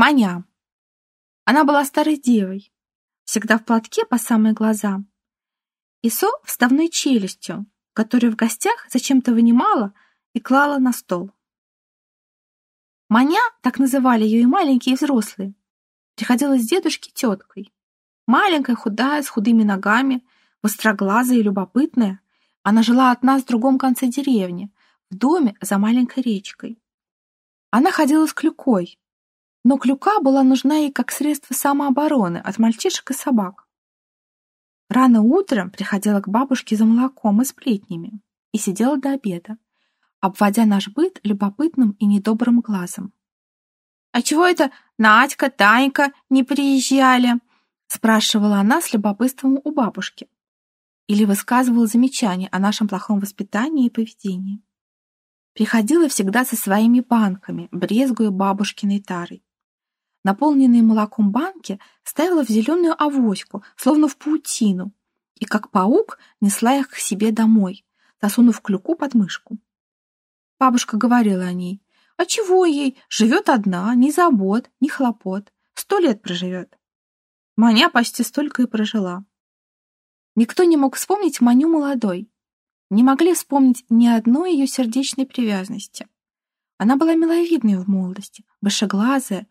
Маня. Она была старой девой, всегда в платке по самые глаза, и со вставной челюстью, которую в гостях зачем-то вынимала и клала на стол. Маня, так называли ее и маленькие, и взрослые, приходила с дедушки теткой. Маленькая, худая, с худыми ногами, востроглазая и любопытная, она жила от нас в другом конце деревни, в доме за маленькой речкой. Она ходила с клюкой, но клюка была нужна ей как средство самообороны от мальчишек и собак. Рано утром приходила к бабушке за молоком и сплетнями и сидела до обеда, обводя наш быт любопытным и недобрым глазом. «А чего это Надька, Танька не приезжали?» спрашивала она с любопытством у бабушки или высказывала замечания о нашем плохом воспитании и поведении. Приходила всегда со своими банками, брезгуя бабушкиной тарой. Наполненные молоком банки ставила в зеленую авоську, словно в паутину, и как паук несла их к себе домой, засунув клюку под мышку. Бабушка говорила о ней. А чего ей? Живет одна, ни забот, ни хлопот. Сто лет проживет. Маня почти столько и прожила. Никто не мог вспомнить Маню молодой. Не могли вспомнить ни одной ее сердечной привязанности. Она была миловидной в молодости, большеглазая,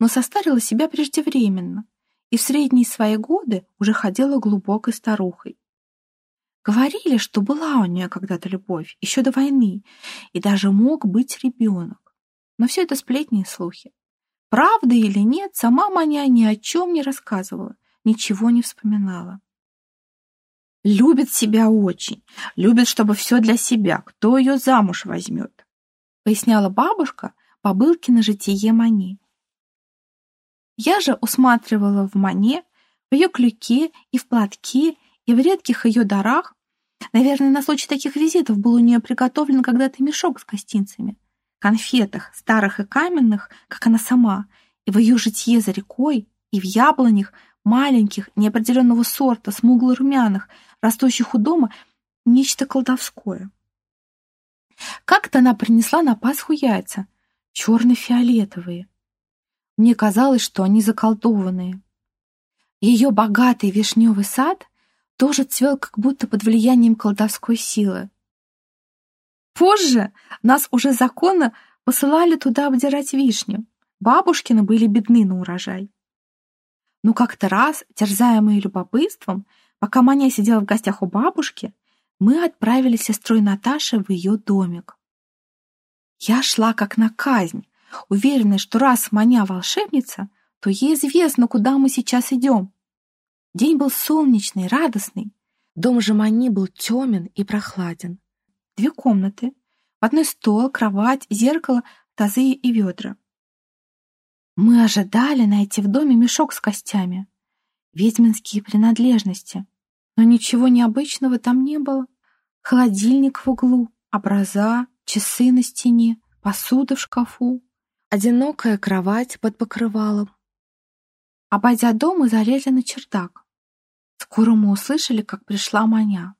но состарила себя преждевременно и в средние свои годы уже ходила глубокой старухой. Говорили, что была у нее когда-то любовь, еще до войны, и даже мог быть ребенок. Но все это сплетни и слухи. Правда или нет, сама Маня ни о чем не рассказывала, ничего не вспоминала. Любит себя очень, любит, чтобы все для себя, кто ее замуж возьмет, поясняла бабушка Бабылкина житие Мани. Я же усматривала в Мане, в ее клюке и в платке, и в редких ее дарах. Наверное, на случай таких визитов был у нее приготовлен когда-то мешок с гостинцами, конфетах, старых и каменных, как она сама, и в ее житье за рекой, и в яблонях, маленьких, неопределенного сорта, смугло-румяных, растущих у дома, нечто колдовское. Как-то она принесла на Пасху яйца, черно-фиолетовые. Мне казалось, что они заколдованные. Ее богатый вишневый сад тоже цвел как будто под влиянием колдовской силы. Позже нас уже законно посылали туда обдирать вишню. Бабушкины были бедны на урожай. Но как-то раз, терзаемые любопытством, пока Маня сидела в гостях у бабушки, мы отправили с сестрой Наташей в ее домик. Я шла как на казнь, уверенная, что раз Маня волшебница, то ей известно, куда мы сейчас идем. День был солнечный, радостный. Дом же Мани был темен и прохладен. Две комнаты, в одной стол, кровать, зеркало, тазы и ведра. Мы ожидали найти в доме мешок с костями, ведьминские принадлежности, но ничего необычного там не было. Холодильник в углу, образа, часы на стене, посуда в шкафу, одинокая кровать под покрывалом. Обойдя дом, мы залезли на чердак. Скоро мы услышали, как пришла Маня.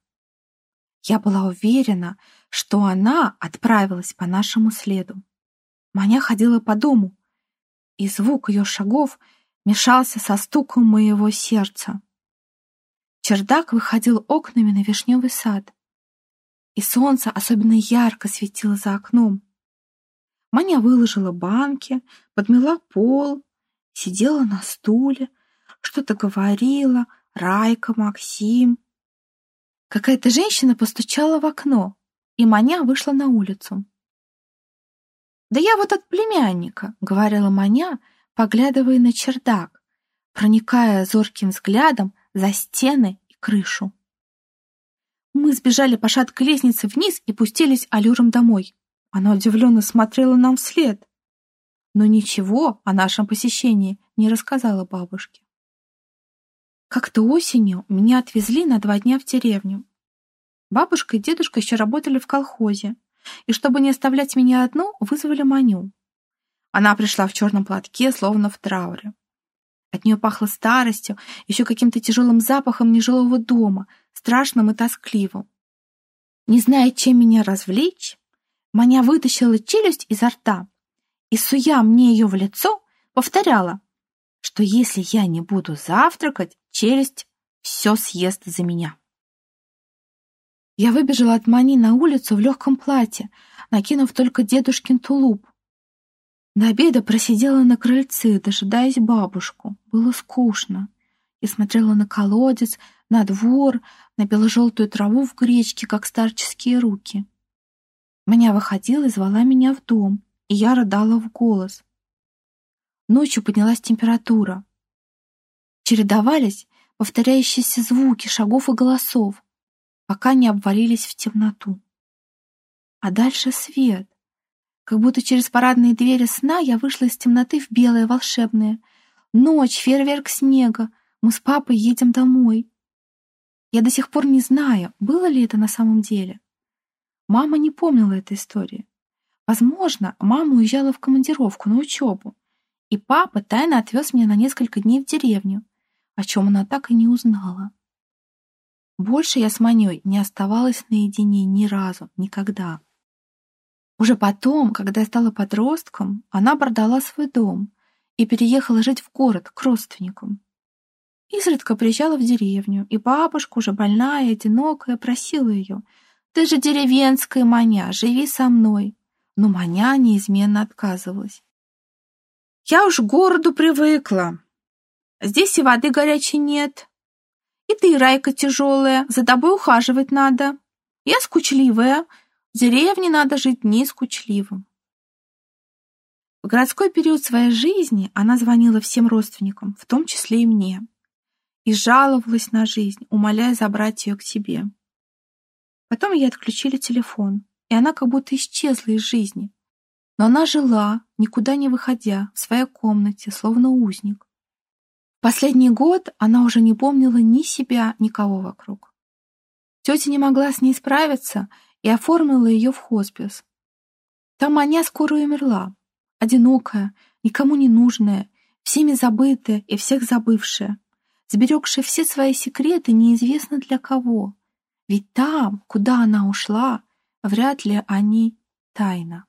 Я была уверена, что она отправилась по нашему следу. Маня ходила по дому, и звук ее шагов мешался со стуком моего сердца. Чердак выходил окнами на вишневый сад, и солнце особенно ярко светило за окном. Маня выложила банки, подмела пол, сидела на стуле, что-то говорила, Райка, Максим. Какая-то женщина постучала в окно, и Маня вышла на улицу. «Да я вот от племянника», — говорила Маня, поглядывая на чердак, проникая зорким взглядом за стены и крышу. Мы сбежали по шаткой лестнице вниз и пустились аллюром домой. Она удивленно смотрела нам вслед, но ничего о нашем посещении не рассказала бабушке. Как-то осенью меня отвезли на два дня в деревню. Бабушка и дедушка еще работали в колхозе, и чтобы не оставлять меня одну, вызвали Маню. Она пришла в черном платке, словно в трауре. От нее пахло старостью, еще каким-то тяжелым запахом нежилого дома, страшным и тоскливым. Не зная, чем меня развлечь, Маня вытащила челюсть изо рта и, суя мне ее в лицо, повторяла, что если я не буду завтракать, челюсть все съест за меня. Я выбежала от Мани на улицу в легком платье, накинув только дедушкин тулуп. До обеда просидела на крыльце, дожидаясь бабушку. Было скучно. Я смотрела на колодец, на двор, на бело-желтую траву в гречке, как старческие руки. Меня выходила и звала меня в дом, и я рыдала в голос. Ночью поднялась температура. Чередовались повторяющиеся звуки шагов и голосов, пока не обвалились в темноту. А дальше свет. Как будто через парадные двери сна я вышла из темноты в белое волшебное. Ночь, фейерверк снега. Мы с папой едем домой. Я до сих пор не знаю, было ли это на самом деле. Мама не помнила этой истории. Возможно, мама уезжала в командировку на учебу и папа тайно отвез меня на несколько дней в деревню, о чем она так и не узнала. Больше я с Маней не оставалась наедине ни разу, никогда. Уже потом, когда я стала подростком, она продала свой дом и переехала жить в город к родственникам. Изредка приезжала в деревню, и бабушка, уже больная и одинокая, просила ее, «Ты же деревенская Маня, живи со мной». Но Маня неизменно отказывалась. Я уж к городу привыкла. Здесь и воды горячей нет. И ты, Райка, тяжелая, за тобой ухаживать надо. Я скучливая, в деревне надо жить не скучливым. В городской период своей жизни она звонила всем родственникам, в том числе и мне, и жаловалась на жизнь, умоляя забрать ее к себе. Потом ей отключили телефон, и она как будто исчезла из жизни, но она жила, никуда не выходя, в своей комнате, словно узник. Последний год она уже не помнила ни себя, никого вокруг. Тетя не могла с ней справиться и оформила ее в хоспис. Там Аня скоро умерла, одинокая, никому не нужная, всеми забытая и всех забывшая, сберегшая все свои секреты неизвестно для кого. Ведь там, куда она ушла, вряд ли они тайна.